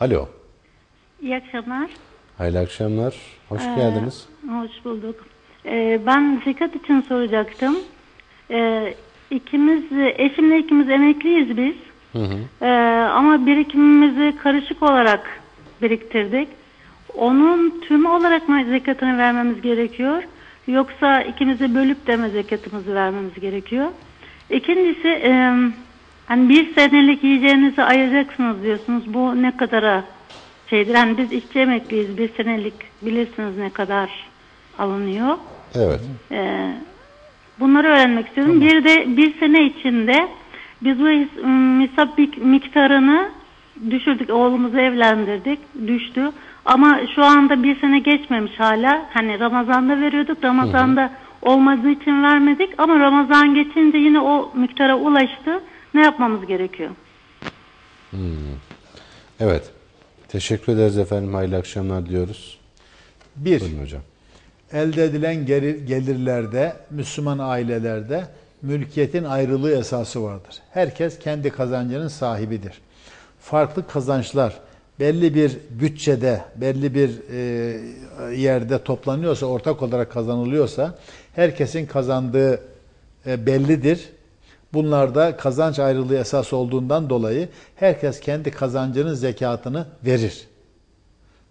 Alo. İyi akşamlar. Hayırlı akşamlar. Hoş Ee, geldiniz. Hoş bulduk. Ee, ben zekat için soracaktım. Ee, ikimiz, eşimle ikimiz emekliyiz biz. Ee, ama birikimimizi karışık olarak biriktirdik. Onun tümü olarak mı zekatını vermemiz gerekiyor? Yoksa ikimizi bölüp de mi zekatımızı vermemiz gerekiyor? İkincisi, e, hani bir senelik yiyeceğinizi ayıracaksınız diyorsunuz. Bu ne kadara şeydir? Hani biz işçi emekliyiz. Bir senelik bilirsiniz ne kadar alınıyor. Evet. Ee, bunları öğrenmek istiyorum. Bir de bir sene içinde biz bu misap mik- miktarını düşürdük. Oğlumuzu evlendirdik. Düştü. Ama şu anda bir sene geçmemiş hala. Hani Ramazan'da veriyorduk. Ramazan'da olmadığı için vermedik. Ama Ramazan geçince yine o miktara ulaştı. Ne yapmamız gerekiyor? Evet. Teşekkür ederiz efendim. Hayırlı akşamlar diyoruz. Bir, Buyurun hocam. elde edilen geri- gelirlerde, Müslüman ailelerde mülkiyetin ayrılığı esası vardır. Herkes kendi kazancının sahibidir. Farklı kazançlar belli bir bütçede, belli bir e, yerde toplanıyorsa, ortak olarak kazanılıyorsa herkesin kazandığı e, bellidir. Bunlarda kazanç ayrılığı esas olduğundan dolayı herkes kendi kazancının zekatını verir.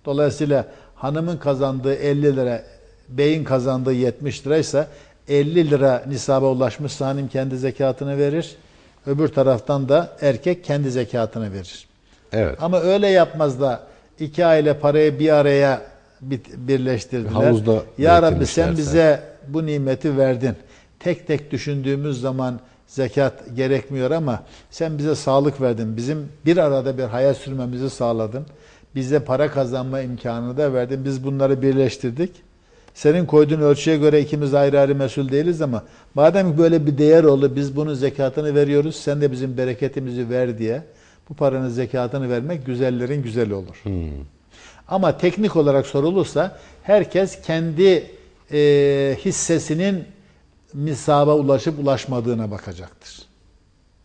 Dolayısıyla hanımın kazandığı 50 lira, beyin kazandığı 70 liraysa 50 lira nisaba ulaşmışsa hanım kendi zekatını verir. Öbür taraftan da erkek kendi zekatını verir. Evet. Ama öyle yapmaz da iki aile parayı bir araya birleştirdiler. Havuzda ya Rabbi sen bize bu nimeti verdin. Tek tek düşündüğümüz zaman zekat gerekmiyor ama sen bize sağlık verdin. Bizim bir arada bir hayat sürmemizi sağladın. Bize para kazanma imkanını da verdin. Biz bunları birleştirdik. Senin koyduğun ölçüye göre ikimiz ayrı ayrı mesul değiliz ama madem böyle bir değer oldu biz bunun zekatını veriyoruz. Sen de bizim bereketimizi ver diye bu paranın zekatını vermek güzellerin güzeli olur. Ama teknik olarak sorulursa herkes kendi e, hissesinin misaba ulaşıp ulaşmadığına bakacaktır.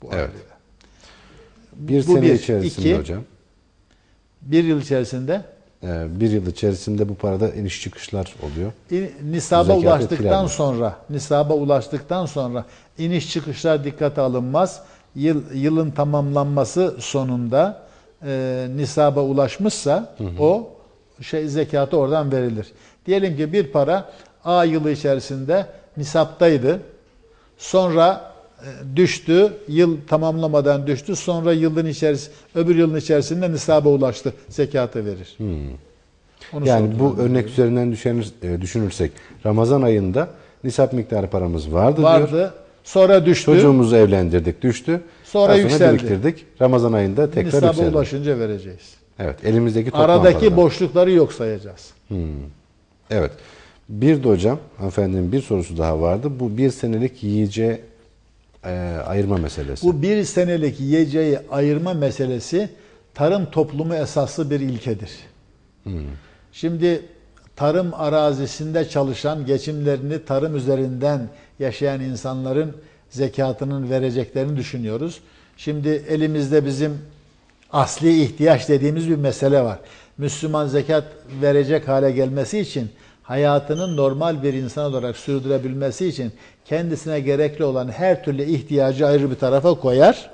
Bu Evet. Bir Bu sene bir. içerisinde İki. hocam. Bir yıl içerisinde e, Bir yıl içerisinde bu parada iniş çıkışlar oluyor. İn- nisaba Zekat ulaştıktan sonra nisaba ulaştıktan sonra iniş çıkışlar dikkate alınmaz. Yıl, yılın tamamlanması sonunda e, nisaba ulaşmışsa o şey zekatı oradan verilir. Diyelim ki bir para A yılı içerisinde nisaptaydı. Sonra e, düştü. Yıl tamamlamadan düştü. Sonra yılın içerisinde öbür yılın içerisinde nisaba ulaştı. Zekatı verir. Onu Yani bu örnek üzerinden düşünür, e, düşünürsek Ramazan ayında nisap miktarı paramız vardı, diyor. vardı. Sonra düştü. Çocuğumuzu evlendirdik, düştü. Sonra Daha yükseldi. biriktirdik. Ramazan ayında tekrar Nisaba yükseldi. ulaşınca vereceğiz. Evet, elimizdeki toplam Aradaki paradan. boşlukları yok sayacağız. Evet. Bir de hocam, hanımefendinin bir sorusu daha vardı. Bu bir senelik yiyeceği e, ayırma meselesi. Bu bir senelik yiyeceği ayırma meselesi tarım toplumu esaslı bir ilkedir. Şimdi tarım arazisinde çalışan, geçimlerini tarım üzerinden yaşayan insanların zekatının vereceklerini düşünüyoruz. Şimdi elimizde bizim asli ihtiyaç dediğimiz bir mesele var. Müslüman zekat verecek hale gelmesi için hayatının normal bir insan olarak sürdürebilmesi için kendisine gerekli olan her türlü ihtiyacı ayrı bir tarafa koyar.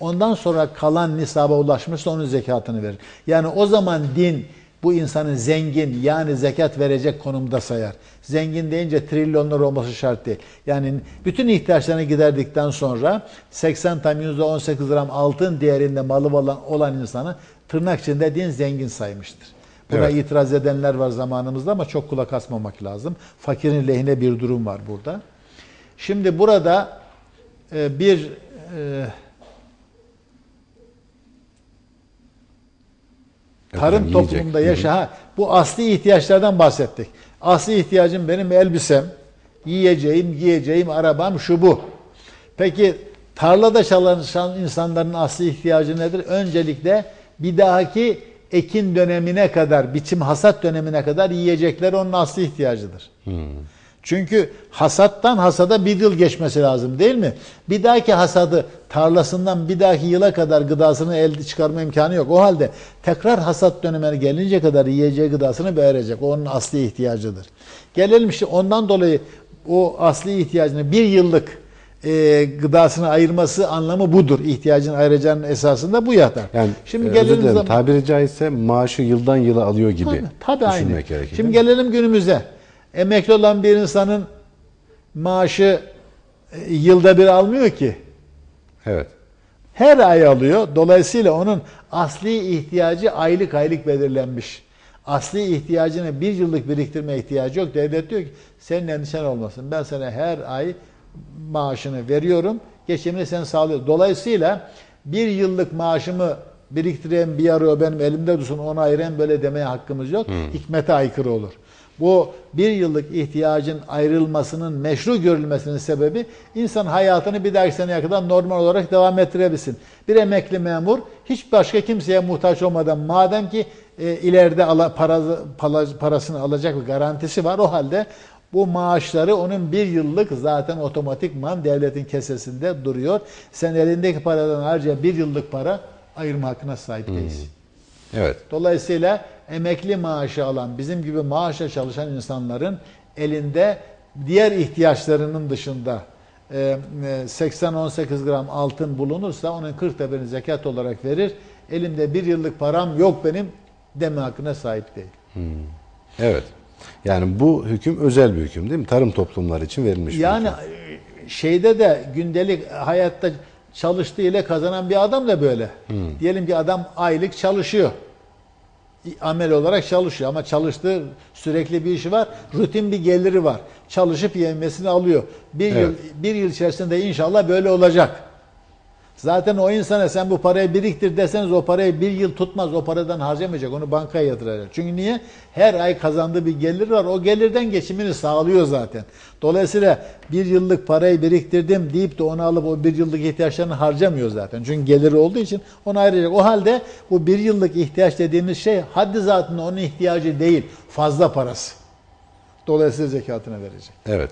Ondan sonra kalan nisaba ulaşmışsa onun zekatını verir. Yani o zaman din bu insanın zengin yani zekat verecek konumda sayar. Zengin deyince trilyonlar olması şart değil. Yani bütün ihtiyaçlarını giderdikten sonra 80 tam %18 gram altın değerinde malı olan, olan insanı tırnak içinde din zengin saymıştır. Buna Evet. itiraz edenler var zamanımızda ama çok kulak asmamak lazım. Fakirin lehine bir durum var burada. Şimdi burada e, bir e, tarım Efendim, toplumunda yaşa ha, bu asli ihtiyaçlardan bahsettik. Asli ihtiyacım benim elbisem, yiyeceğim, giyeceğim, arabam şu bu. Peki tarlada çalışan insanların asli ihtiyacı nedir? Öncelikle bir dahaki ekin dönemine kadar, biçim hasat dönemine kadar yiyecekler onun asli ihtiyacıdır. Çünkü hasattan hasada bir yıl geçmesi lazım değil mi? Bir dahaki hasadı tarlasından bir dahaki yıla kadar gıdasını elde çıkarma imkanı yok. O halde tekrar hasat dönemine gelince kadar yiyeceği gıdasını verecek. Onun asli ihtiyacıdır. Gelelim işte ondan dolayı o asli ihtiyacını bir yıllık e, gıdasını ayırması anlamı budur. İhtiyacını ayıracağının esasında bu yatar. Yani Şimdi e, gelelim zaman- tabiri caizse maaşı yıldan yıla alıyor gibi Tabii, tabii aynı. düşünmek gerekir. Şimdi gelelim günümüze. Emekli olan bir insanın maaşı e, yılda bir almıyor ki. Evet. Her ay alıyor. Dolayısıyla onun asli ihtiyacı aylık aylık belirlenmiş. Asli ihtiyacını bir yıllık biriktirme ihtiyacı yok. Devlet diyor ki senin endişen olmasın. Ben sana her ay maaşını veriyorum. Geçimini sen sağlıyorsun. Dolayısıyla bir yıllık maaşımı biriktireyim bir o benim elimde dursun onu ayırayım böyle demeye hakkımız yok. Hikmete aykırı olur. Bu bir yıllık ihtiyacın ayrılmasının meşru görülmesinin sebebi insan hayatını bir dahaki seneye kadar normal olarak devam ettirebilsin. Bir emekli memur hiç başka kimseye muhtaç olmadan madem ki e, ileride ala, para, para- parasını alacak bir garantisi var o halde bu maaşları onun bir yıllık zaten otomatikman devletin kesesinde duruyor. Sen elindeki paradan harca bir yıllık para ayırma hakkına sahip değilsin. Evet. Dolayısıyla emekli maaşı alan, bizim gibi maaşla çalışan insanların elinde diğer ihtiyaçlarının dışında e, e, 80-18 gram altın bulunursa onun 40'ta birini zekat olarak verir. Elimde bir yıllık param yok benim deme hakkına sahip değil. Evet. Yani bu hüküm özel bir hüküm değil mi? Tarım toplumları için verilmiş bir Yani hüküm. e, şeyde de gündelik hayatta çalıştığı ile kazanan bir adam da böyle. Diyelim ki adam aylık çalışıyor. Amel olarak çalışıyor ama çalıştığı sürekli bir işi var. Rutin bir geliri var. Çalışıp yemesini alıyor. Bir yıl Evet. bir yıl içerisinde inşallah böyle olacak. Zaten o insana sen bu parayı biriktir deseniz o parayı bir yıl tutmaz. O paradan harcamayacak. Onu bankaya yatıracak. Çünkü niye? Her ay kazandığı bir gelir var. O gelirden geçimini sağlıyor zaten. Dolayısıyla bir yıllık parayı biriktirdim deyip de onu alıp o bir yıllık ihtiyaçlarını harcamıyor zaten. Çünkü geliri olduğu için onu ayıracak. O halde bu bir yıllık ihtiyaç dediğimiz şey haddi zatında onun ihtiyacı değil. Fazla parası. Dolayısıyla zekatını verecek. Evet.